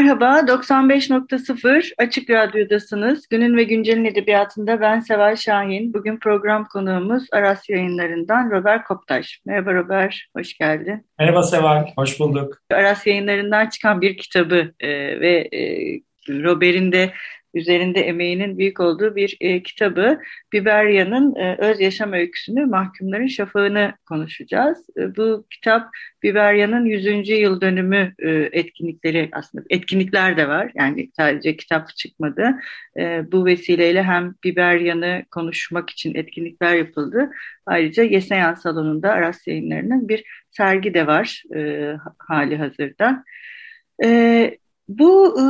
Merhaba, 95.0 Açık Radyo'dasınız. Günün ve Güncel'in edebiyatında ben Seval Şahin. Bugün program konuğumuz Aras yayınlarından Robert Koptaş. Merhaba Robert, hoş geldin. Merhaba Seval, hoş bulduk. Aras yayınlarından çıkan bir kitabı e, ve e, Robert'in de üzerinde emeğinin büyük olduğu bir e, kitabı Biberya'nın e, öz yaşam öyküsünü Mahkumların Şafağı'nı konuşacağız. E, bu kitap Biberya'nın 100. yıl dönümü e, etkinlikleri aslında etkinlikler de var. Yani sadece kitap çıkmadı. E, bu vesileyle hem Biberya'nı konuşmak için etkinlikler yapıldı. Ayrıca Yeseyan Salonu'nda Aras Yayınları'nın bir sergi de var e, hali hazırda. E, bu e,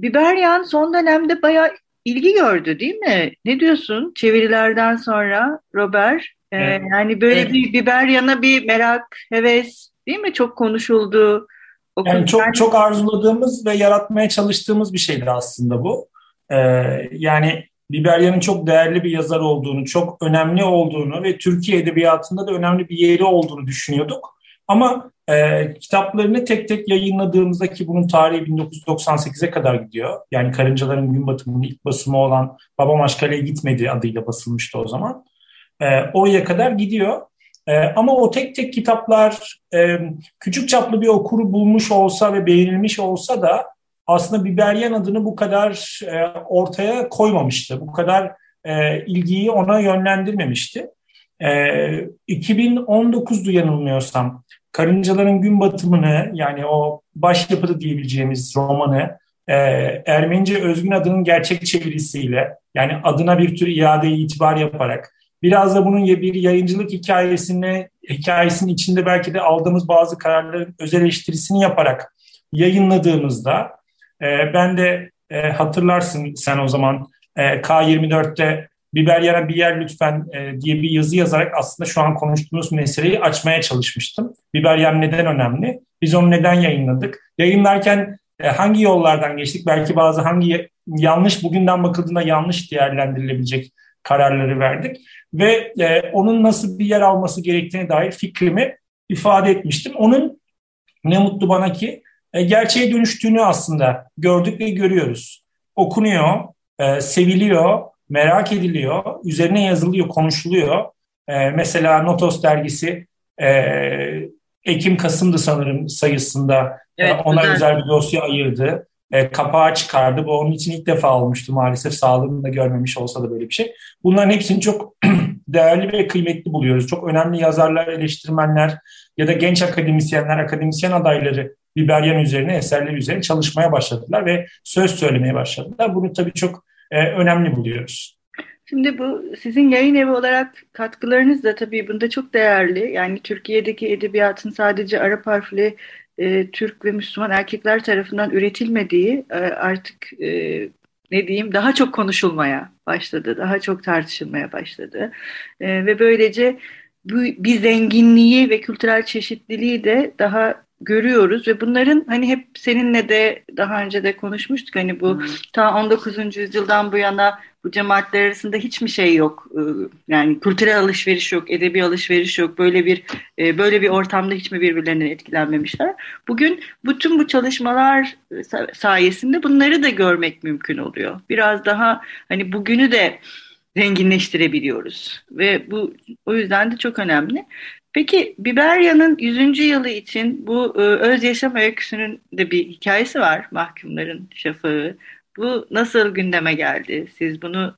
Biberyan son dönemde bayağı ilgi gördü değil mi? Ne diyorsun çevirilerden sonra Robert? Ee, evet. Yani böyle evet. bir Biberyan'a bir merak, heves değil mi? Çok konuşuldu. Okuldan... Yani çok çok arzuladığımız ve yaratmaya çalıştığımız bir şeydi aslında bu. Ee, yani Biberyan'ın çok değerli bir yazar olduğunu, çok önemli olduğunu ve Türkiye Edebiyatı'nda da önemli bir yeri olduğunu düşünüyorduk. Ama e, kitaplarını tek tek yayınladığımızda ki bunun tarihi 1998'e kadar gidiyor. Yani Karıncaların Gün Batımı'nın ilk basımı olan Babam Aşkale'ye gitmedi adıyla basılmıştı o zaman. E, oraya kadar gidiyor. E, ama o tek tek kitaplar e, küçük çaplı bir okuru bulmuş olsa ve beğenilmiş olsa da aslında Biberyen adını bu kadar e, ortaya koymamıştı. Bu kadar e, ilgiyi ona yönlendirmemişti. E, 2019'du yanılmıyorsam Karıncaların Gün Batımını yani o başyapıtı diyebileceğimiz romanı e, Ermenice özgün adının gerçek çevirisiyle yani adına bir tür iade itibar yaparak biraz da bunun bir yayıncılık hikayesini hikayesinin içinde belki de aldığımız bazı kararların öz eleştirisini yaparak yayınladığımızda e, ben de e, hatırlarsın sen o zaman e, K24'te biber yara bir yer lütfen e, diye bir yazı yazarak aslında şu an konuştuğumuz meseleyi açmaya çalışmıştım. Biber yer neden önemli? Biz onu neden yayınladık? Yayınlarken e, hangi yollardan geçtik? Belki bazı hangi yanlış bugünden bakıldığında yanlış değerlendirilebilecek kararları verdik ve e, onun nasıl bir yer alması gerektiğine dair fikrimi ifade etmiştim. Onun ne mutlu bana ki gerçeğe dönüştüğünü aslında gördük ve görüyoruz. Okunuyor, seviliyor, merak ediliyor, üzerine yazılıyor, konuşuluyor. E, mesela Notos dergisi e, Ekim-Kasım'dı sanırım sayısında e, evet, ona güzel. özel bir dosya ayırdı. E, kapağı çıkardı. Bu onun için ilk defa olmuştu maalesef. Sağlığını da görmemiş olsa da böyle bir şey. Bunların hepsini çok değerli ve kıymetli buluyoruz. Çok önemli yazarlar, eleştirmenler ya da genç akademisyenler, akademisyen adayları Biberyan üzerine, eserler üzerine çalışmaya başladılar ve söz söylemeye başladılar. Bunu tabii çok e, önemli buluyoruz. Şimdi bu sizin yayın evi olarak katkılarınız da tabii bunda çok değerli. Yani Türkiye'deki edebiyatın sadece Arap harfli e, Türk ve Müslüman erkekler tarafından üretilmediği e, artık e, ne diyeyim daha çok konuşulmaya başladı, daha çok tartışılmaya başladı e, ve böylece bu bir zenginliği ve kültürel çeşitliliği de daha görüyoruz ve bunların hani hep seninle de daha önce de konuşmuştuk hani bu hmm. ta 19. yüzyıldan bu yana bu cemaatler arasında hiç mi şey yok ee, yani kültürel alışveriş yok edebi alışveriş yok böyle bir e, böyle bir ortamda hiç mi birbirlerinden etkilenmemişler bugün bütün bu çalışmalar sayesinde bunları da görmek mümkün oluyor biraz daha hani bugünü de zenginleştirebiliyoruz ve bu o yüzden de çok önemli. Peki Biberya'nın 100. yılı için bu e, öz yaşam öyküsünün de bir hikayesi var Mahkumların Şafağı. Bu nasıl gündeme geldi? Siz bunu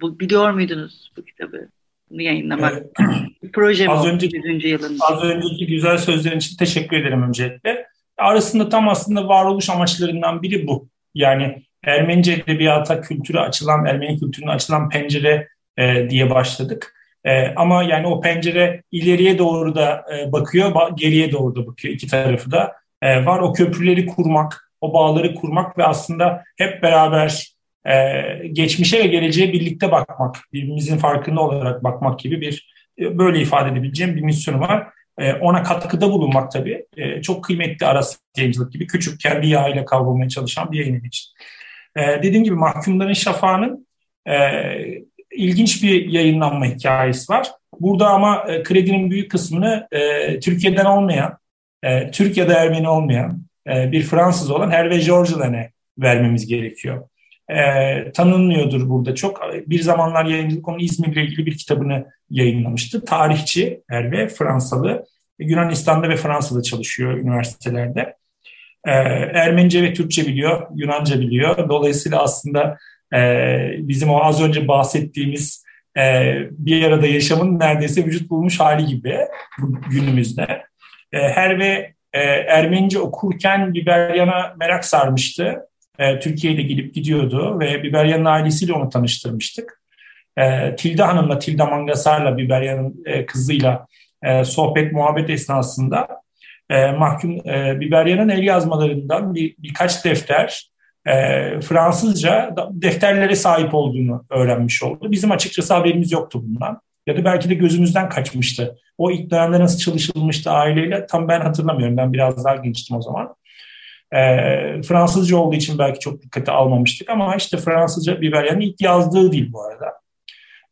bu, biliyor muydunuz bu kitabı? Bunu yayınlamak. Evet. Proje az önceki, 100. yılında? Az önceki güzel sözlerin için teşekkür ederim öncelikle. Arasında tam aslında varoluş amaçlarından biri bu. Yani Ermenice edebiyata, kültürü açılan, Ermeni kültürüne açılan pencere e, diye başladık. E, ama yani o pencere ileriye doğru da e, bakıyor, geriye doğru da bakıyor. İki tarafı da e, var. O köprüleri kurmak, o bağları kurmak ve aslında hep beraber e, geçmişe ve geleceğe birlikte bakmak, birbirimizin farkında olarak bakmak gibi bir e, böyle ifade edebileceğim bir misyonu var. E, ona katkıda bulunmak tabii çok kıymetli Aras Yayıncılık gibi küçük kendi yağıyla kavrulmaya çalışan bir yayın için. Dediğim gibi Mahkumların Şafağı'nın ilginç bir yayınlanma hikayesi var. Burada ama e, kredinin büyük kısmını e, Türkiye'den olmayan, e, Türkiye'de Ermeni olmayan e, bir Fransız olan Hervé Georgelan'e vermemiz gerekiyor. E, tanınmıyordur burada çok. Bir zamanlar yayıncılık onun İzmir'le ilgili bir kitabını yayınlamıştı. Tarihçi Hervé, Fransalı. Yunanistan'da ve Fransa'da çalışıyor üniversitelerde. E, Ermenice ve Türkçe biliyor, Yunanca biliyor. Dolayısıyla aslında e, bizim o az önce bahsettiğimiz e, bir arada yaşamın neredeyse vücut bulmuş hali gibi günümüzde. E, her ve e, Ermenice okurken Biberyan'a merak sarmıştı. E, Türkiye'de gidip gidiyordu ve Biberyan'ın ailesiyle onu tanıştırmıştık. E, Tilda Hanım'la, Tilda Mangasar'la Biberyan'ın kızıyla sohbet, muhabbet esnasında mahkum e, Biberyan'ın el yazmalarından bir, birkaç defter e, Fransızca defterlere sahip olduğunu öğrenmiş oldu. Bizim açıkçası haberimiz yoktu bundan. Ya da belki de gözümüzden kaçmıştı. O ilk dönemde nasıl çalışılmıştı aileyle tam ben hatırlamıyorum. Ben biraz daha gençtim o zaman. E, Fransızca olduğu için belki çok dikkate almamıştık ama işte Fransızca Biberyan'ın ilk yazdığı değil bu arada.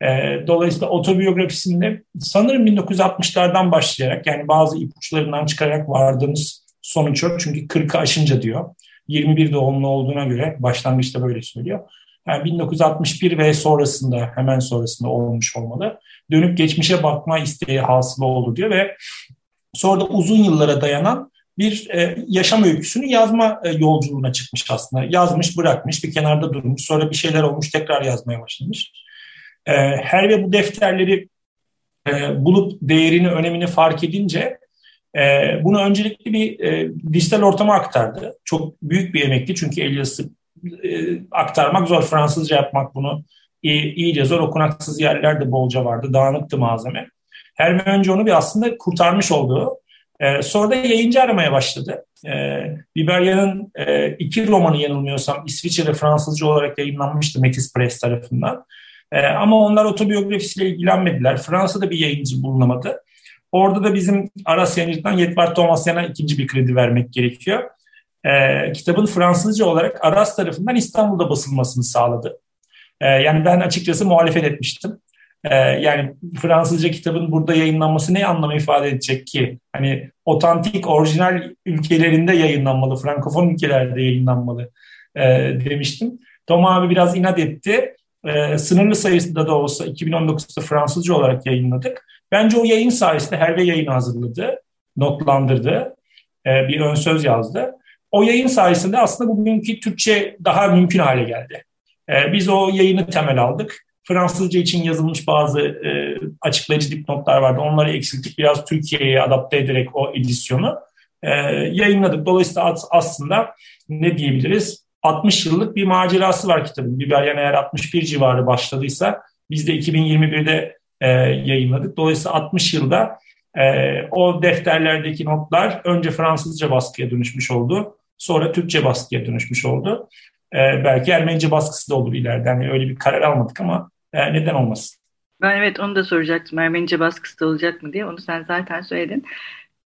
E, dolayısıyla otobiyografisinde sanırım 1960'lardan başlayarak yani bazı ipuçlarından çıkarak vardığımız sonuç o. Çünkü 40'ı aşınca diyor. 21 doğumlu olduğuna göre başlangıçta böyle söylüyor. Yani 1961 ve sonrasında hemen sonrasında olmuş olmalı. Dönüp geçmişe bakma isteği hasılı oldu diyor ve sonra da uzun yıllara dayanan bir e, yaşam öyküsünü yazma e, yolculuğuna çıkmış aslında. Yazmış, bırakmış, bir kenarda durmuş, sonra bir şeyler olmuş, tekrar yazmaya başlamış. E, her ve bu defterleri e, bulup değerini, önemini fark edince e, bunu öncelikli bir e, dijital ortama aktardı. Çok büyük bir emekti çünkü el yazısı e, aktarmak zor. Fransızca yapmak bunu iyi, iyice zor. Okunaksız yerler de bolca vardı. Dağınıktı malzeme. Her önce onu bir aslında kurtarmış olduğu. E, sonra da yayıncı aramaya başladı. E, Biberya'nın e, iki romanı yanılmıyorsam İsviçre'de Fransızca olarak yayınlanmıştı Metis Press tarafından. E, ama onlar otobiyografisiyle ilgilenmediler. Fransa'da bir yayıncı bulunamadı. Orada da bizim Aras Yayıncılık'tan Yetvar Tomasyan'a ikinci bir kredi vermek gerekiyor. Ee, kitabın Fransızca olarak Aras tarafından İstanbul'da basılmasını sağladı. Ee, yani ben açıkçası muhalefet etmiştim. Ee, yani Fransızca kitabın burada yayınlanması ne anlamı ifade edecek ki? Hani otantik, orijinal ülkelerinde yayınlanmalı, Frankofon ülkelerde yayınlanmalı e, demiştim. Tom abi biraz inat etti. E, sınırlı sayısında da olsa 2019'da Fransızca olarak yayınladık. Bence o yayın sayesinde Herve yayını hazırladı, notlandırdı, e, bir ön söz yazdı. O yayın sayesinde aslında bugünkü Türkçe daha mümkün hale geldi. E, biz o yayını temel aldık. Fransızca için yazılmış bazı e, açıklayıcı dipnotlar vardı. Onları eksiltip biraz Türkiye'ye adapte ederek o edisyonu yayınladık. Dolayısıyla aslında ne diyebiliriz? 60 yıllık bir macerası var kitabın. Biberyan eğer 61 civarı başladıysa biz de 2021'de e, yayınladık. Dolayısıyla 60 yılda e, o defterlerdeki notlar önce Fransızca baskıya dönüşmüş oldu. Sonra Türkçe baskıya dönüşmüş oldu. E, belki Ermenice baskısı da olur ileride. Yani öyle bir karar almadık ama e, neden olmasın? Ben evet onu da soracaktım. Ermenice baskısı da olacak mı diye. Onu sen zaten söyledin.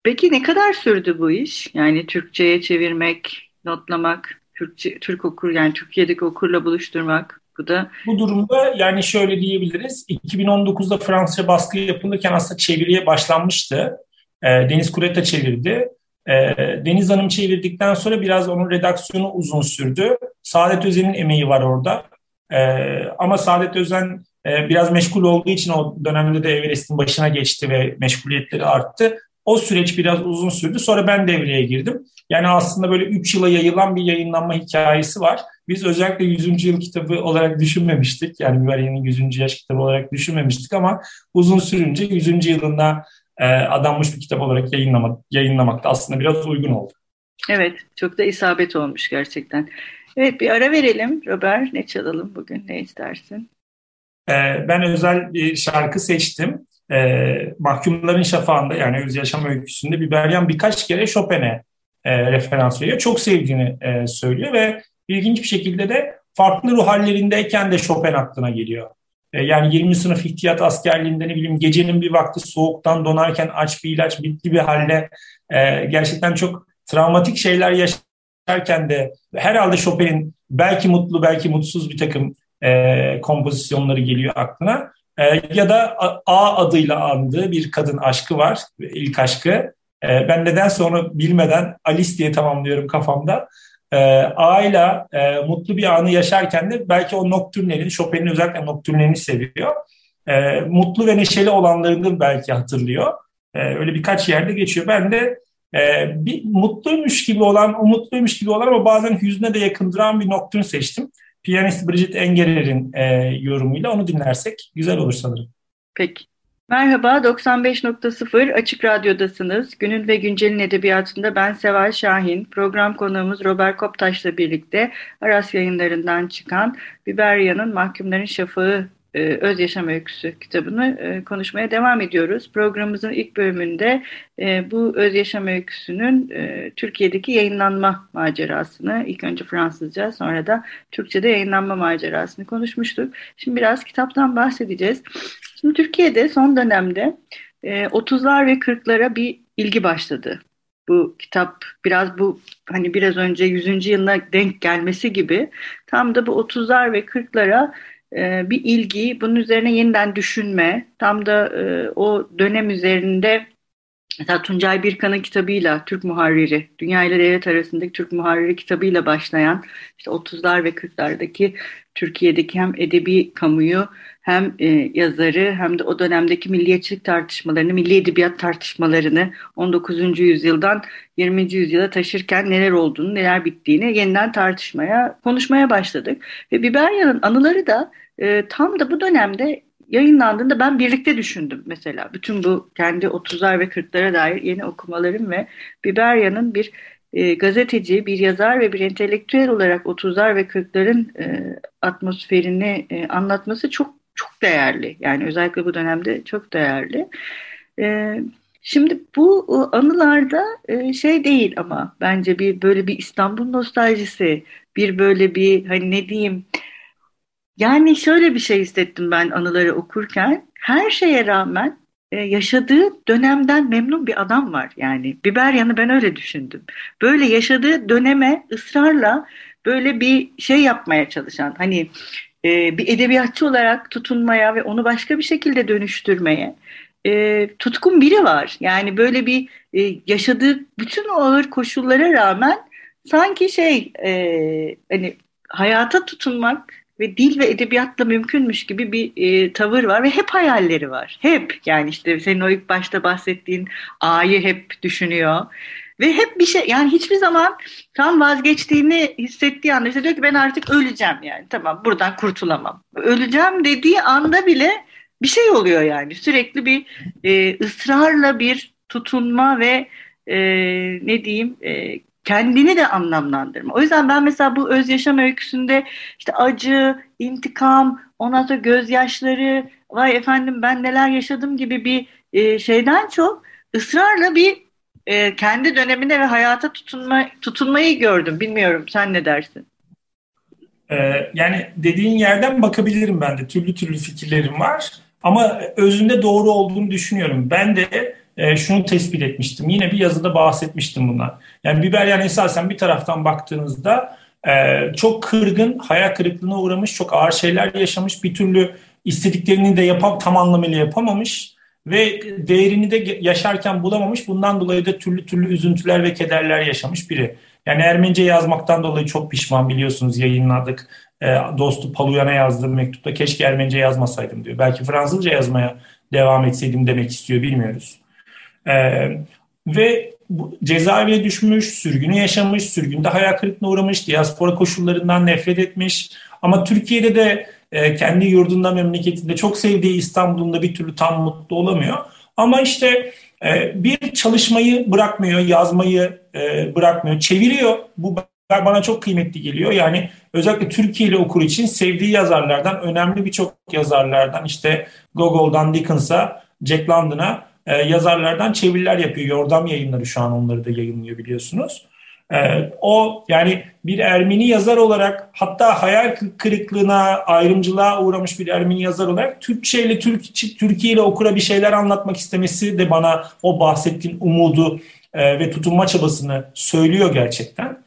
Peki ne kadar sürdü bu iş? Yani Türkçe'ye çevirmek, notlamak, Türkçe, Türk okur yani Türkiye'deki okurla buluşturmak. Bu da bu durumda yani şöyle diyebiliriz. 2019'da Fransızca baskı yapılırken aslında çeviriye başlanmıştı. E, Deniz Kureta çevirdi. E, Deniz Hanım çevirdikten sonra biraz onun redaksiyonu uzun sürdü. Saadet Özen'in emeği var orada. E, ama Saadet Özen e, biraz meşgul olduğu için o dönemde de Everest'in başına geçti ve meşguliyetleri arttı. O süreç biraz uzun sürdü. Sonra ben devreye girdim. Yani aslında böyle 3 yıla yayılan bir yayınlanma hikayesi var. Biz özellikle 100. yıl kitabı olarak düşünmemiştik. Yani Müberye'nin 100. yaş kitabı olarak düşünmemiştik ama uzun sürünce 100. yılında e, adanmış bir kitap olarak yayınlamak, yayınlamak da aslında biraz uygun oldu. Evet, çok da isabet olmuş gerçekten. Evet, bir ara verelim. Robert, ne çalalım bugün, ne istersin? e, ben özel bir şarkı seçtim. E, Mahkumların Şafağı'nda yani Öz Yaşam Öyküsü'nde Biberyan birkaç kere Chopin'e e, referans veriyor. Çok sevdiğini e, söylüyor ve ilginç bir şekilde de farklı ruh hallerindeyken de Chopin aklına geliyor. E, yani 20 sınıf ihtiyat askerliğinde ne bileyim gecenin bir vakti soğuktan donarken aç bir ilaç bitti bir halde e, gerçekten çok travmatik şeyler yaşarken de herhalde Chopin'in belki mutlu belki mutsuz bir takım e, kompozisyonları geliyor aklına. E, ya da A adıyla andığı bir kadın aşkı var, ilk aşkı. E, ben neden sonra bilmeden Alice diye tamamlıyorum kafamda. E, A ile e, mutlu bir anı yaşarken de belki o noktürnlerin, Chopin'in özellikle noktürnlerini seviyor. E, mutlu ve neşeli olanlarını belki hatırlıyor. E, öyle birkaç yerde geçiyor. Ben de e, bir mutluymuş gibi olan, umutluymuş gibi olan ama bazen hüzne de yakındıran bir noktürn seçtim piyanist Bridget Engerer'in e, yorumuyla onu dinlersek güzel olur sanırım. Peki. Merhaba, 95.0 Açık Radyo'dasınız. Günün ve Güncel'in edebiyatında ben Seval Şahin. Program konuğumuz Robert Koptaş'la birlikte Aras yayınlarından çıkan Biberya'nın Mahkumların Şafağı e, Öz Yaşam Öyküsü kitabını e, konuşmaya devam ediyoruz. Programımızın ilk bölümünde e, bu Öz Yaşam Öyküsü'nün Türkiye'deki yayınlanma macerasını, ilk önce Fransızca sonra da Türkçe'de yayınlanma macerasını konuşmuştuk. Şimdi biraz kitaptan bahsedeceğiz. Şimdi Türkiye'de son dönemde 30'lar ve 40'lara bir ilgi başladı. Bu kitap biraz bu hani biraz önce 100. yılına denk gelmesi gibi tam da bu 30'lar ve 40'lara e, bir ilgi, bunun üzerine yeniden düşünme, tam da e, o dönem üzerinde Mesela Tuncay Birkan'ın kitabıyla Türk Muharriri, Dünya ile Devlet arasındaki Türk Muharriri kitabıyla başlayan işte 30'lar ve 40'lardaki Türkiye'deki hem edebi kamuyu hem e, yazarı hem de o dönemdeki milliyetçilik tartışmalarını, milli edebiyat tartışmalarını 19. yüzyıldan 20. yüzyıla taşırken neler olduğunu, neler bittiğini yeniden tartışmaya, konuşmaya başladık. Ve Biberya'nın anıları da e, tam da bu dönemde yayınlandığında ben birlikte düşündüm mesela. Bütün bu kendi 30'lar ve 40'lara dair yeni okumalarım ve Biberya'nın bir e, gazeteci, bir yazar ve bir entelektüel olarak 30'lar ve 40'ların e, atmosferini e, anlatması çok çok değerli. Yani özellikle bu dönemde çok değerli. E, şimdi bu anılarda e, şey değil ama bence bir böyle bir İstanbul nostaljisi, bir böyle bir hani ne diyeyim yani şöyle bir şey hissettim ben anıları okurken. Her şeye rağmen e, yaşadığı dönemden memnun bir adam var yani. Biberyan'ı ben öyle düşündüm. Böyle yaşadığı döneme ısrarla böyle bir şey yapmaya çalışan hani e, bir edebiyatçı olarak tutunmaya ve onu başka bir şekilde dönüştürmeye e, tutkun biri var. Yani böyle bir yaşadığı bütün o ağır koşullara rağmen sanki şey hani hayata tutunmak ve dil ve edebiyatla mümkünmüş gibi bir e, tavır var ve hep hayalleri var. Hep yani işte senin o ilk başta bahsettiğin A'yı hep düşünüyor. Ve hep bir şey yani hiçbir zaman tam vazgeçtiğini hissettiği anda işte diyor ki ben artık öleceğim yani tamam buradan kurtulamam. Öleceğim dediği anda bile bir şey oluyor yani sürekli bir e, ısrarla bir tutunma ve e, ne diyeyim e, kendini de anlamlandırma. O yüzden ben mesela bu öz yaşam öyküsünde işte acı, intikam, ondan sonra gözyaşları, vay efendim ben neler yaşadım gibi bir e, şeyden çok ısrarla bir e, kendi dönemine ve hayata tutunma, tutunmayı gördüm. Bilmiyorum sen ne dersin? Ee, yani dediğin yerden bakabilirim ben de. Türlü türlü fikirlerim var. Ama özünde doğru olduğunu düşünüyorum. Ben de e, şunu tespit etmiştim. Yine bir yazıda bahsetmiştim bundan. Yani Biberyan esasen bir taraftan baktığınızda e, çok kırgın, hayal kırıklığına uğramış, çok ağır şeyler yaşamış, bir türlü istediklerini de yapam, tam anlamıyla yapamamış ve değerini de yaşarken bulamamış. Bundan dolayı da türlü türlü üzüntüler ve kederler yaşamış biri. Yani Ermenice yazmaktan dolayı çok pişman biliyorsunuz yayınladık. E, dostu Paluyan'a yazdığım mektupta keşke Ermenice yazmasaydım diyor. Belki Fransızca yazmaya devam etseydim demek istiyor bilmiyoruz. E, ve bu, cezaevine düşmüş, sürgünü yaşamış, sürgünde hayal kırıklığına uğramış, diaspora koşullarından nefret etmiş. Ama Türkiye'de de e, kendi yurdunda, memleketinde çok sevdiği İstanbul'unda bir türlü tam mutlu olamıyor. Ama işte e, bir çalışmayı bırakmıyor, yazmayı e, bırakmıyor, çeviriyor. Bu bana çok kıymetli geliyor. Yani özellikle Türkiye'li okur için sevdiği yazarlardan, önemli birçok yazarlardan işte Gogol'dan Dickens'a, Jack London'a e, yazarlardan çeviriler yapıyor. Yordam yayınları şu an onları da yayınlıyor biliyorsunuz. E, o yani bir Ermeni yazar olarak hatta hayal kırıklığına, ayrımcılığa uğramış bir Ermeni yazar olarak Türkçe ile Türk, Türkiye ile okura bir şeyler anlatmak istemesi de bana o bahsettiğin umudu e, ve tutunma çabasını söylüyor gerçekten.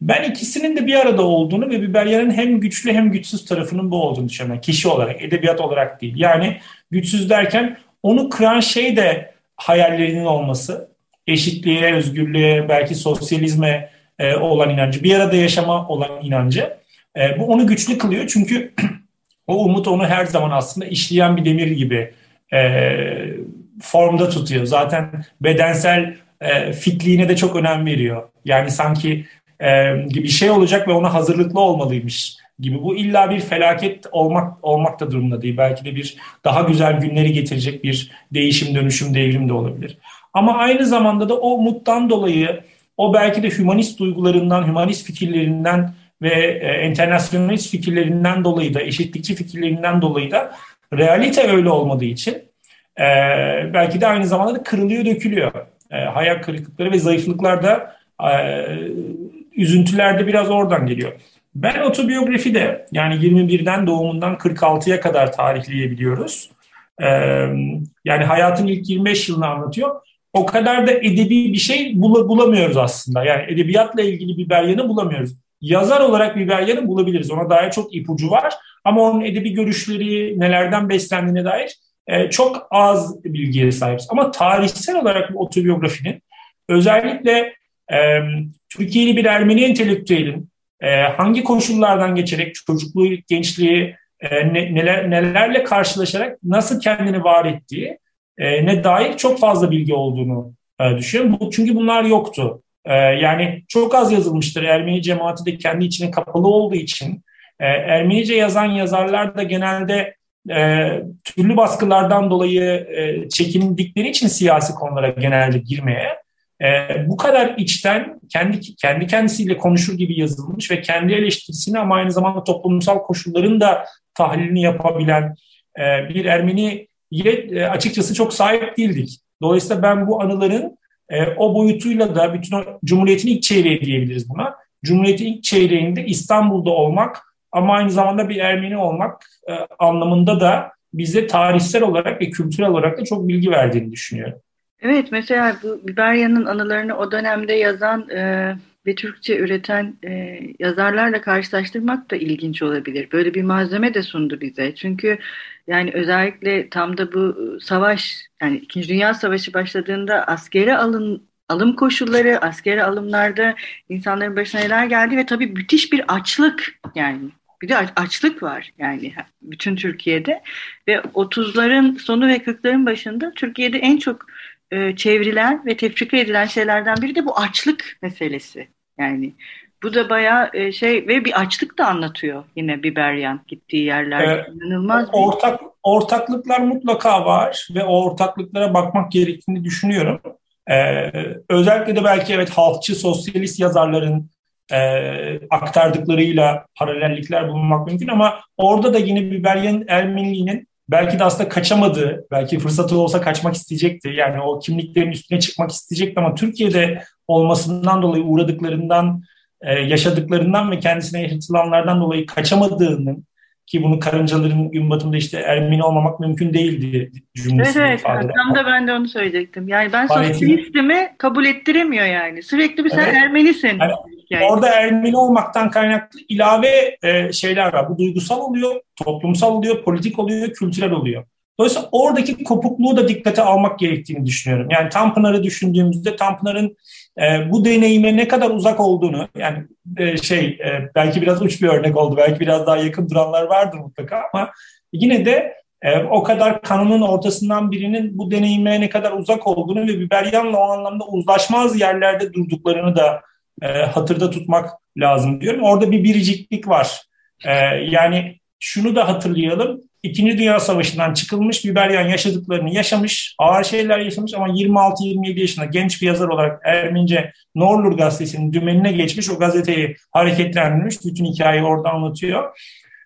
Ben ikisinin de bir arada olduğunu ve Biberyan'ın hem güçlü hem güçsüz tarafının bu olduğunu düşünüyorum. kişi olarak, edebiyat olarak değil. Yani güçsüz derken onu kıran şey de hayallerinin olması, eşitliğe, özgürlüğe, belki sosyalizme e, olan inancı, bir arada yaşama olan inancı. E, bu onu güçlü kılıyor çünkü o umut onu her zaman aslında işleyen bir demir gibi e, formda tutuyor. Zaten bedensel e, fitliğine de çok önem veriyor. Yani sanki e, bir şey olacak ve ona hazırlıklı olmalıymış gibi. Bu illa bir felaket olmak olmak da durumunda değil. Belki de bir daha güzel günleri getirecek bir değişim, dönüşüm, devrim de olabilir. Ama aynı zamanda da o muttan dolayı o belki de hümanist duygularından, hümanist fikirlerinden ve e, internasyonalist fikirlerinden dolayı da, eşitlikçi fikirlerinden dolayı da realite öyle olmadığı için e, belki de aynı zamanda da kırılıyor, dökülüyor. E, hayal kırıklıkları ve zayıflıklar da e, üzüntüler de biraz oradan geliyor. Ben otobiyografi de yani 21'den doğumundan 46'ya kadar tarihleyebiliyoruz. Ee, yani hayatın ilk 25 yılını anlatıyor. O kadar da edebi bir şey bul bulamıyoruz aslında. Yani edebiyatla ilgili bir belyanı bulamıyoruz. Yazar olarak bir belyanı bulabiliriz. Ona dair çok ipucu var. Ama onun edebi görüşleri nelerden beslendiğine dair e, çok az bilgiye sahibiz. Ama tarihsel olarak bu otobiyografinin özellikle e, Türkiye'li bir Ermeni entelektüelin e, hangi koşullardan geçerek çocukluğu, gençliği e, ne, neler, nelerle karşılaşarak nasıl kendini var ettiği e, ne dair çok fazla bilgi olduğunu e, düşünüyorum. Bu, çünkü bunlar yoktu. E, yani çok az yazılmıştır. Ermeni cemaati de kendi içine kapalı olduğu için e, Ermenice yazan yazarlar da genelde e, türlü baskılardan dolayı e, çekindikleri için siyasi konulara genelde girmeye e, bu kadar içten kendi kendi kendisiyle konuşur gibi yazılmış ve kendi eleştirisini ama aynı zamanda toplumsal koşulların da tahlilini yapabilen e, bir Ermeniye e, açıkçası çok sahip değildik. Dolayısıyla ben bu anıların e, o boyutuyla da bütün o Cumhuriyet'in ilk çeyreği diyebiliriz buna. Cumhuriyet'in ilk çeyreğinde İstanbul'da olmak ama aynı zamanda bir Ermeni olmak e, anlamında da bize tarihsel olarak ve kültürel olarak da çok bilgi verdiğini düşünüyorum. Evet, mesela bu Biberya'nın anılarını o dönemde yazan e, ve Türkçe üreten e, yazarlarla karşılaştırmak da ilginç olabilir. Böyle bir malzeme de sundu bize. Çünkü yani özellikle tam da bu savaş, yani İkinci Dünya Savaşı başladığında askeri alın alım koşulları, askeri alımlarda insanların başına neler geldi ve tabii müthiş bir açlık yani bir de açlık var yani bütün Türkiye'de ve 30'ların sonu ve 40'ların başında Türkiye'de en çok e, çevrilen ve tefrika edilen şeylerden biri de bu açlık meselesi. Yani bu da bayağı e, şey ve bir açlık da anlatıyor yine Biberyan gittiği yerlerde. Ee, İnanılmaz bir... Ortak, ortaklıklar mutlaka var ve o ortaklıklara bakmak gerektiğini düşünüyorum. Ee, özellikle de belki evet halkçı sosyalist yazarların e, aktardıklarıyla paralellikler bulunmak mümkün ama orada da yine Biberyan Ermeniliğinin belki de aslında kaçamadı, belki fırsatı olsa kaçmak isteyecekti. Yani o kimliklerin üstüne çıkmak isteyecekti ama Türkiye'de olmasından dolayı uğradıklarından, e, yaşadıklarından ve kendisine yaşatılanlardan dolayı kaçamadığının ki bunu karıncaların gün batımında işte Ermeni olmamak mümkün değildi cümlesi evet, evet, tam da ben de onu söyleyecektim. Yani ben sosyalistimi kabul ettiremiyor yani. Sürekli bir sen evet. Ermenisin. Yani yani. Orada Ermeni olmaktan kaynaklı ilave e, şeyler var. Bu duygusal oluyor, toplumsal oluyor, politik oluyor, kültürel oluyor. Dolayısıyla oradaki kopukluğu da dikkate almak gerektiğini düşünüyorum. Yani Tanpınar'ı düşündüğümüzde Tanpınar'ın e, bu deneyime ne kadar uzak olduğunu, yani e, şey e, belki biraz uç bir örnek oldu, belki biraz daha yakın duranlar vardır mutlaka ama yine de e, o kadar kanının ortasından birinin bu deneyime ne kadar uzak olduğunu ve Biberyan'la o anlamda uzlaşmaz yerlerde durduklarını da e, hatırda tutmak lazım diyorum. Orada bir biriciklik var. E, yani şunu da hatırlayalım. İkinci Dünya Savaşı'ndan çıkılmış, Biberyan yaşadıklarını yaşamış, ağır şeyler yaşamış ama 26-27 yaşında genç bir yazar olarak Ermenice Norlur gazetesinin dümenine geçmiş, o gazeteyi hareketlendirmiş, bütün hikayeyi orada anlatıyor.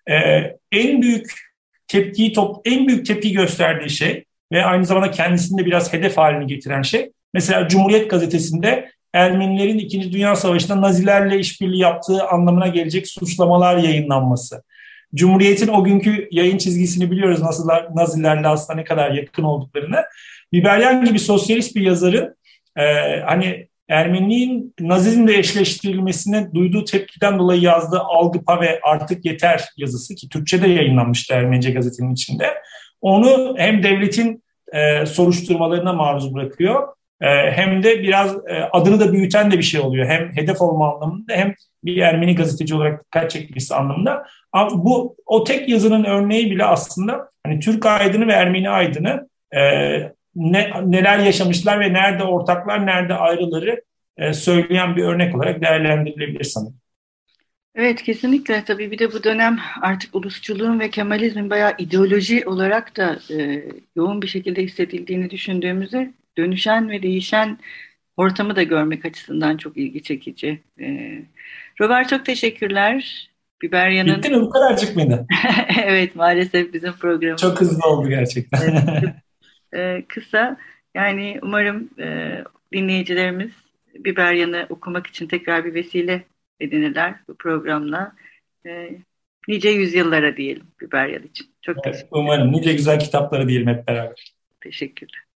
Ee, en büyük tepkiyi top, en büyük tepki gösterdiği şey ve aynı zamanda kendisini de biraz hedef haline getiren şey, mesela Cumhuriyet gazetesinde Ermenilerin İkinci Dünya Savaşı'nda Nazilerle işbirliği yaptığı anlamına gelecek suçlamalar yayınlanması. Cumhuriyet'in o günkü yayın çizgisini biliyoruz nasıl Nazilerle aslında ne kadar yakın olduklarını. Biberyan gibi sosyalist bir yazarı e, hani Ermeniliğin Nazizmle eşleştirilmesine duyduğu tepkiden dolayı yazdığı Algıpa ve Artık Yeter yazısı ki Türkçe'de yayınlanmıştı Ermenice gazetenin içinde. Onu hem devletin e, soruşturmalarına maruz bırakıyor hem de biraz e, adını da büyüten de bir şey oluyor. Hem hedef olma anlamında hem bir Ermeni gazeteci olarak dikkat çekmesi anlamında. Bu o tek yazının örneği bile aslında hani Türk aydını ve Ermeni aydını e, ne, neler yaşamışlar ve nerede ortaklar, nerede ayrıları e, söyleyen bir örnek olarak değerlendirilebilir sanırım. Evet kesinlikle tabii bir de bu dönem artık ulusçuluğun ve Kemalizmin bayağı ideoloji olarak da e, yoğun bir şekilde hissedildiğini düşündüğümüzde dönüşen ve değişen ortamı da görmek açısından çok ilgi çekici. E, Robert çok teşekkürler. Biberya'nın... Bitti mi? Bu kadarcık mıydı? evet maalesef bizim programımız. Çok hızlı oldu gerçekten. e, kısa. Yani umarım e, dinleyicilerimiz Biberyan'ı okumak için tekrar bir vesile edinirler bu programla. E, nice yüzyıllara diyelim Biberyan için. Çok evet, teşekkür Umarım nice güzel kitapları diyelim hep beraber. Teşekkürler.